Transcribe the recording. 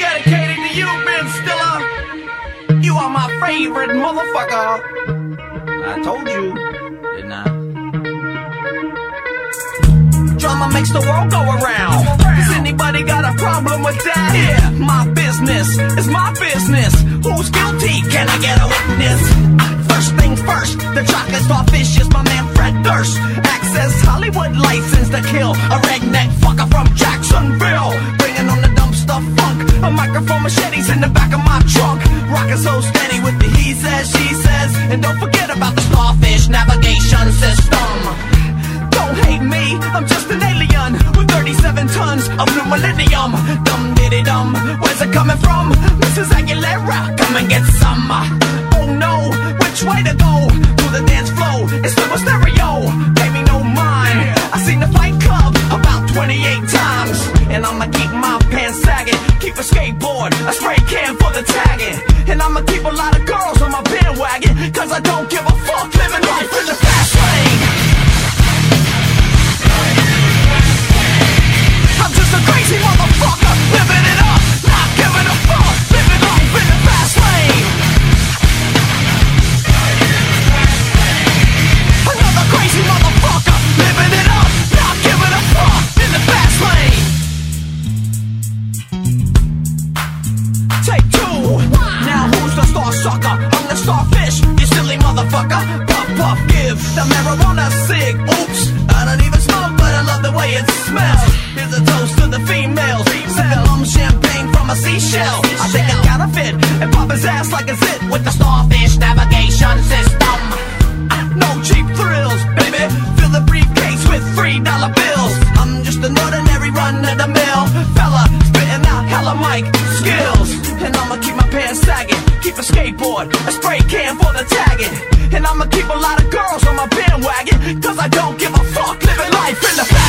Dedicated to you, Ben Stiller. You are my favorite motherfucker. I told you, didn't I? Drama makes the world go around. Does anybody got a problem with that? Yeah, my business is my business. Is my man Fred Durst. Access Hollywood license to kill a redneck fucker from Jacksonville. Bringing on the dumpster funk. A microphone machetes in the back of my trunk. Rocking so steady with the he says, she says. And don't forget about the starfish navigation system. Don't hate me, I'm just an alien with 37 tons of new millennium. Dum diddy dum, where's it coming from? Mrs. Aguilera, come and get some. Oh no, which way to go? It's stereo. Pay me no mind. I seen the Fight Club about 28 times, and I'ma keep my pants sagging. Keep a skateboard, a spray can for the tagging, and I'ma keep a lot of girls on my bandwagon, cause I don't give give the marijuana cig. Oops, I don't even smoke, but I love the way it smells. Here's a toast to the females. Sipping rum champagne from a seashell. I think I counterfeit and pop his ass like a zit with the starfish navigation system. No cheap thrills, baby. Fill the briefcase with three dollar bills. I'm just an ordinary run of the mill fella, spitting out hella mic skills. And I'ma keep my pants sagging, keep a skateboard, a spray can for the tagging. And I'ma keep a lot of girls on my bandwagon, cause I don't give a fuck living life in the.